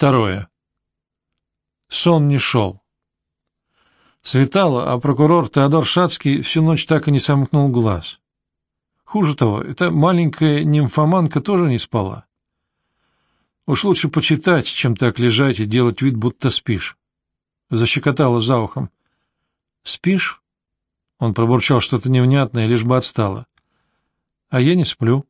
Второе. Сон не шел. Светало, а прокурор Теодор Шацкий всю ночь так и не сомкнул глаз. Хуже того, эта маленькая нимфоманка тоже не спала. Уж лучше почитать, чем так лежать и делать вид, будто спишь. Защекотала за ухом. — Спишь? Он пробурчал что-то невнятное, лишь бы отстало. — А я не сплю.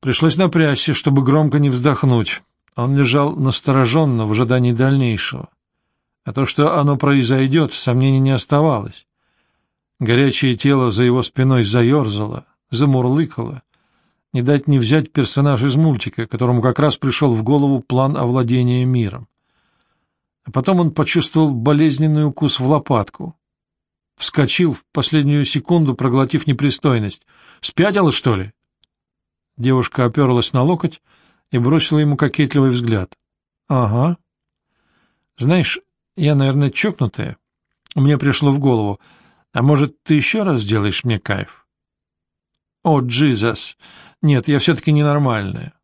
Пришлось напрячься, чтобы громко не вздохнуть. Он лежал настороженно в ожидании дальнейшего. А то, что оно произойдет, сомнений не оставалось. Горячее тело за его спиной заерзало, замурлыкало. Не дать не взять персонаж из мультика, которому как раз пришел в голову план овладения миром. А потом он почувствовал болезненный укус в лопатку. Вскочил в последнюю секунду, проглотив непристойность. «Спятила, что ли?» Девушка оперлась на локоть, и бросила ему кокетливый взгляд. — Ага. — Знаешь, я, наверное, чокнутая. Мне пришло в голову. А может, ты еще раз сделаешь мне кайф? — О, Джизас! Нет, я все-таки ненормальная.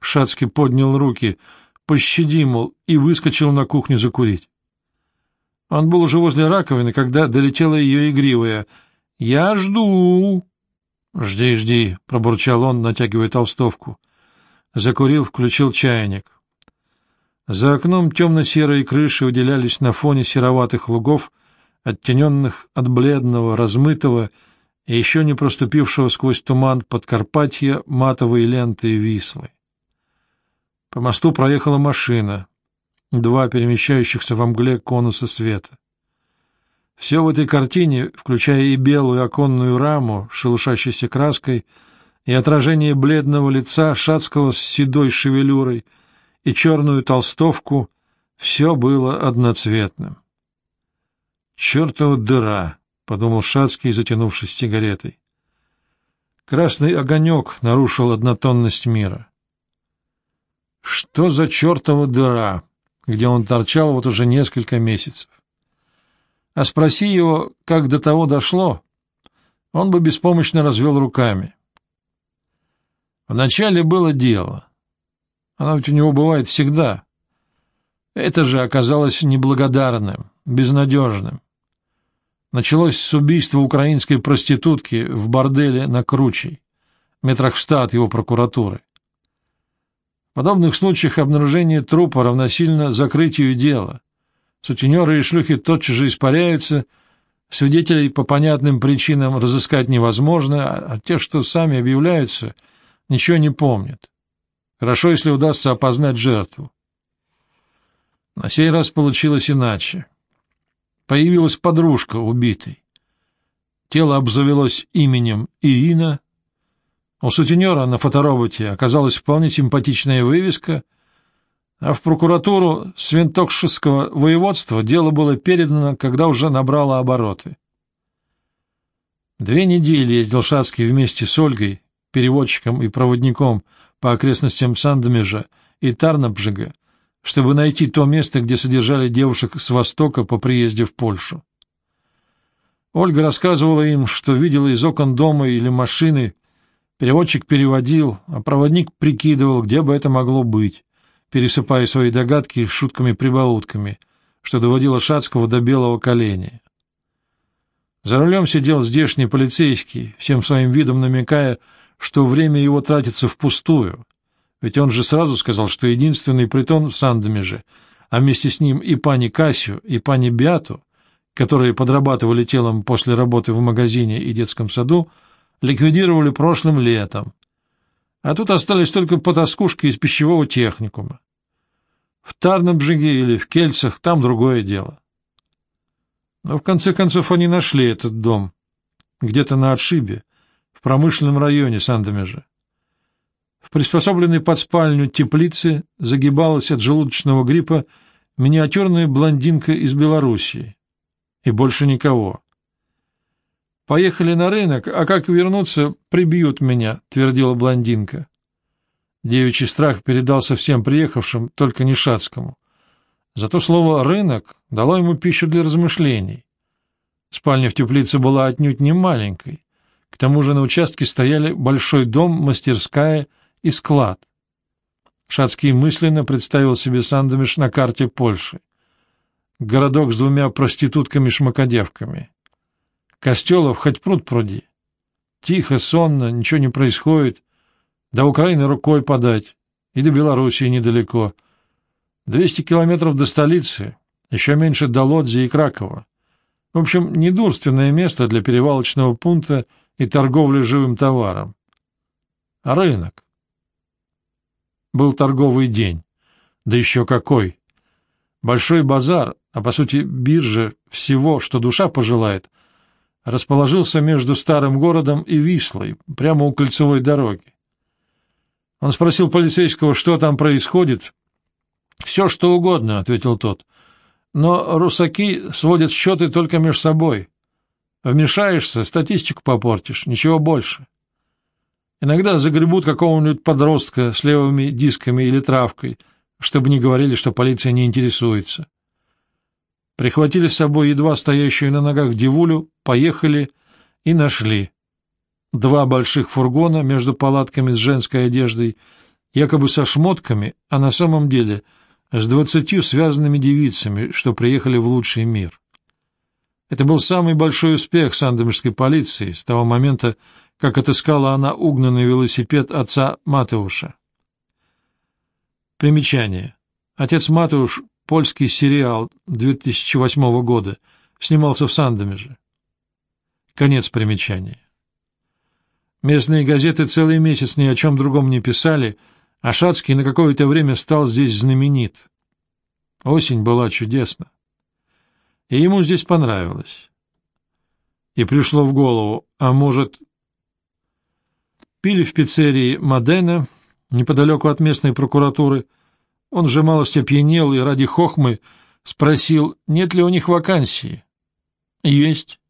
Шацкий поднял руки, пощади, мол, и выскочил на кухню закурить. Он был уже возле раковины, когда долетела ее игривая. «Я жду!» «Жди, жди», — пробурчал он, натягивая толстовку. Закурил, включил чайник. За окном темно-серые крыши выделялись на фоне сероватых лугов, оттененных от бледного, размытого и еще не проступившего сквозь туман Подкарпатья матовой лентой Вислы. По мосту проехала машина, два перемещающихся во мгле конуса света. Все в этой картине, включая и белую оконную раму, шелушащейся краской, — и отражение бледного лица Шацкого с седой шевелюрой и черную толстовку все было одноцветным. «Чертова дыра!» — подумал Шацкий, затянувшись сигаретой. Красный огонек нарушил однотонность мира. Что за чертова дыра, где он торчал вот уже несколько месяцев? А спроси его, как до того дошло, он бы беспомощно развел руками. Вначале было дело. Оно ведь у него бывает всегда. Это же оказалось неблагодарным, безнадежным. Началось с убийства украинской проститутки в борделе на Кручей, метрах в ста от его прокуратуры. В подобных случаях обнаружение трупа равносильно закрытию дела. Сутенеры и шлюхи тотчас же испаряются, свидетелей по понятным причинам разыскать невозможно, а те, что сами объявляются — ничего не помнит. Хорошо, если удастся опознать жертву. На сей раз получилось иначе. Появилась подружка убитой. Тело обзавелось именем Ирина. У сутенера на фотороботе оказалась вполне симпатичная вывеска, а в прокуратуру Свинтокшского воеводства дело было передано, когда уже набрало обороты. Две недели ездил Шацкий вместе с Ольгой переводчиком и проводником по окрестностям Сандомежа и Тарнабжига, чтобы найти то место, где содержали девушек с Востока по приезде в Польшу. Ольга рассказывала им, что видела из окон дома или машины, переводчик переводил, а проводник прикидывал, где бы это могло быть, пересыпая свои догадки шутками-прибаутками, что доводило Шацкого до белого коленя. За рулем сидел здешний полицейский, всем своим видом намекая, что время его тратится впустую, ведь он же сразу сказал, что единственный притон в Сандомеже, а вместе с ним и пани Кассию, и пани Биату, которые подрабатывали телом после работы в магазине и детском саду, ликвидировали прошлым летом. А тут остались только потаскушки из пищевого техникума. В Тарнабжиге или в Кельцах там другое дело. Но в конце концов они нашли этот дом, где-то на отшибе, в промышленном районе Сандомежа. В приспособленной под спальню теплице загибалась от желудочного гриппа миниатюрная блондинка из Белоруссии. И больше никого. «Поехали на рынок, а как вернуться, прибьют меня», — твердила блондинка. Девичий страх передался всем приехавшим, только не Шацкому. Зато слово «рынок» дало ему пищу для размышлений. Спальня в теплице была отнюдь не маленькой. К тому же на участке стояли большой дом, мастерская и склад. Шацкий мысленно представил себе Сандомиш на карте Польши. Городок с двумя проститутками-шмакодевками. Костелов хоть пруд пруди. Тихо, сонно, ничего не происходит. До Украины рукой подать. И до Белоруссии недалеко. Двести километров до столицы. Еще меньше до Лодзи и Кракова. В общем, недурственное место для перевалочного пункта и торговли живым товаром. А рынок? Был торговый день. Да еще какой! Большой базар, а по сути биржа всего, что душа пожелает, расположился между старым городом и Вислой, прямо у кольцевой дороги. Он спросил полицейского, что там происходит. — Все, что угодно, — ответил тот. — Но русаки сводят счеты только между собой. Вмешаешься, статистику попортишь, ничего больше. Иногда загребут какого-нибудь подростка с левыми дисками или травкой, чтобы не говорили, что полиция не интересуется. Прихватили с собой едва стоящую на ногах девулю, поехали и нашли. Два больших фургона между палатками с женской одеждой, якобы со шмотками, а на самом деле с двадцатью связанными девицами, что приехали в лучший мир. Это был самый большой успех сандомирской полиции с того момента, как отыскала она угнанный велосипед отца Матеуша. Примечание. Отец Матеуш Польский сериал 2008 года. Снимался в Сандомеже. Конец примечания. Местные газеты целый месяц ни о чем другом не писали, а Шацкий на какое-то время стал здесь знаменит. Осень была чудесна. И ему здесь понравилось. И пришло в голову, а может... Пили в пиццерии Модена, неподалеку от местной прокуратуры, — он же малость опьянел и ради хохмы спросил, нет ли у них вакансии. — Есть.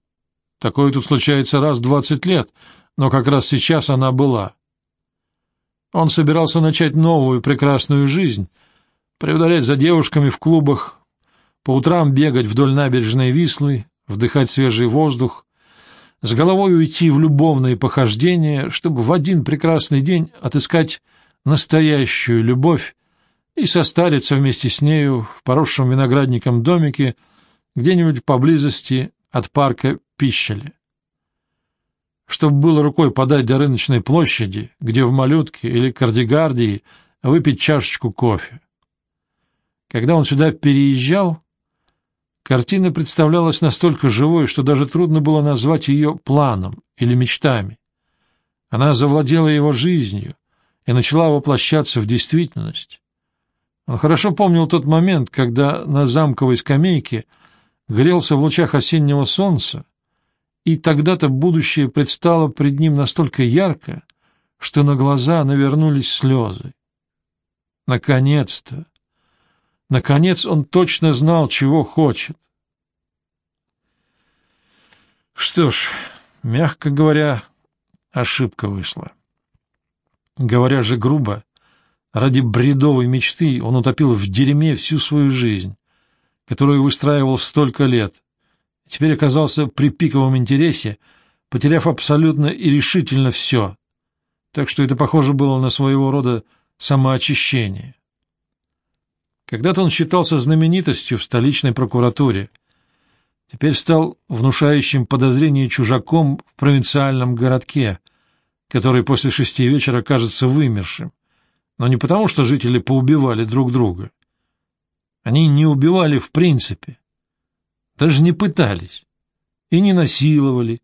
Такое тут случается раз в двадцать лет, но как раз сейчас она была. Он собирался начать новую прекрасную жизнь, преударять за девушками в клубах, по утрам бегать вдоль набережной Вислы, вдыхать свежий воздух, с головой уйти в любовные похождения, чтобы в один прекрасный день отыскать настоящую любовь и состариться вместе с нею в поросшем виноградником домике где-нибудь поблизости от парка Пищели. Чтобы было рукой подать до рыночной площади, где в малютке или кардигардии выпить чашечку кофе. Когда он сюда переезжал, картина представлялась настолько живой, что даже трудно было назвать ее планом или мечтами. Она завладела его жизнью и начала воплощаться в действительность. Он хорошо помнил тот момент, когда на замковой скамейке грелся в лучах осеннего солнца, и тогда-то будущее предстало пред ним настолько ярко, что на глаза навернулись слезы. Наконец-то! Наконец он точно знал, чего хочет. Что ж, мягко говоря, ошибка вышла. Говоря же грубо, Ради бредовой мечты он утопил в дерьме всю свою жизнь, которую выстраивал столько лет. Теперь оказался при пиковом интересе, потеряв абсолютно и решительно все. Так что это похоже было на своего рода самоочищение. Когда-то он считался знаменитостью в столичной прокуратуре. Теперь стал внушающим подозрение чужаком в провинциальном городке, который после шести вечера кажется вымершим. Но не потому, что жители поубивали друг друга. Они не убивали в принципе. Даже не пытались. И не насиловали,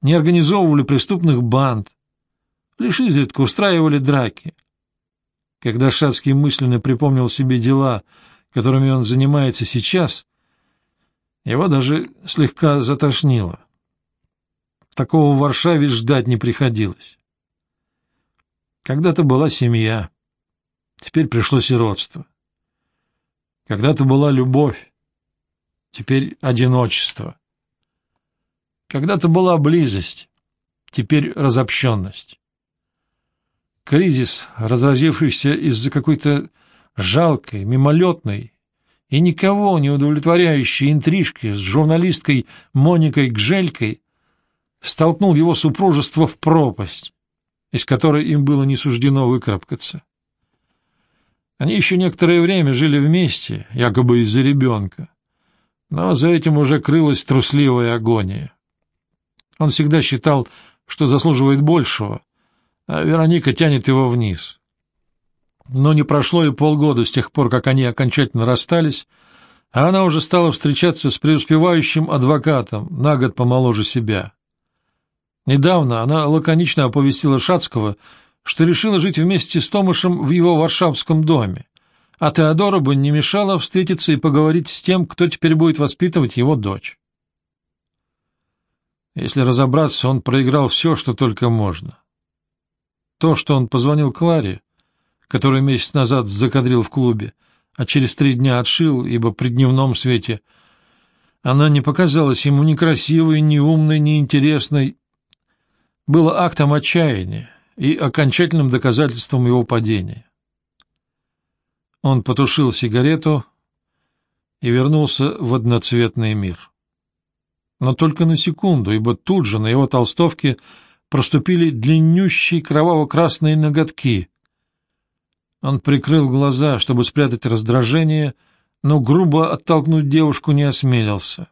не организовывали преступных банд. Лишь изредка устраивали драки. Когда Шацкий мысленно припомнил себе дела, которыми он занимается сейчас, его даже слегка затошнило. Такого в Варшаве ждать не приходилось. Когда-то была семья. Теперь пришло сиротство. Когда-то была любовь, теперь одиночество. Когда-то была близость, теперь разобщенность. Кризис, разразившийся из-за какой-то жалкой, мимолетной и никого не удовлетворяющей интрижки с журналисткой Моникой Гжелькой, столкнул его супружество в пропасть, из которой им было не суждено выкарабкаться. Они еще некоторое время жили вместе, якобы из-за ребенка, но за этим уже крылась трусливая агония. Он всегда считал, что заслуживает большего, а Вероника тянет его вниз. Но не прошло и полгода с тех пор, как они окончательно расстались, а она уже стала встречаться с преуспевающим адвокатом, на год помоложе себя. Недавно она лаконично оповестила Шацкого, что решила жить вместе с Томашем в его варшавском доме, а Теодора бы не мешала встретиться и поговорить с тем, кто теперь будет воспитывать его дочь. Если разобраться, он проиграл все, что только можно. То, что он позвонил Кларе, которую месяц назад закадрил в клубе, а через три дня отшил, ибо при дневном свете она не показалась ему ни красивой, ни умной, ни интересной, было актом отчаяния и окончательным доказательством его падения. Он потушил сигарету и вернулся в одноцветный мир. Но только на секунду, ибо тут же на его толстовке проступили длиннющие кроваво-красные ноготки, он прикрыл глаза, чтобы спрятать раздражение, но грубо оттолкнуть девушку не осмелился.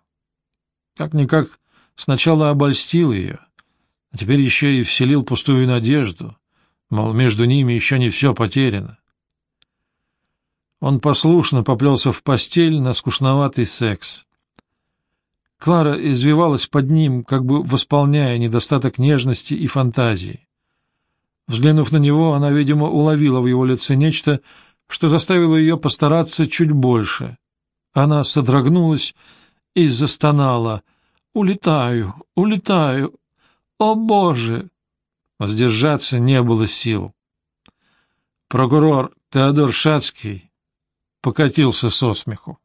Как-никак сначала обольстил ее, а теперь еще и вселил пустую надежду, мол, между ними еще не все потеряно. Он послушно поплелся в постель на скучноватый секс. Клара извивалась под ним, как бы восполняя недостаток нежности и фантазии. Взглянув на него, она, видимо, уловила в его лице нечто, что заставило ее постараться чуть больше. Она содрогнулась и застонала. «Улетаю, улетаю! О, Боже!» Сдержаться не было сил. Прокурор Теодор Шацкий покатился со смеху.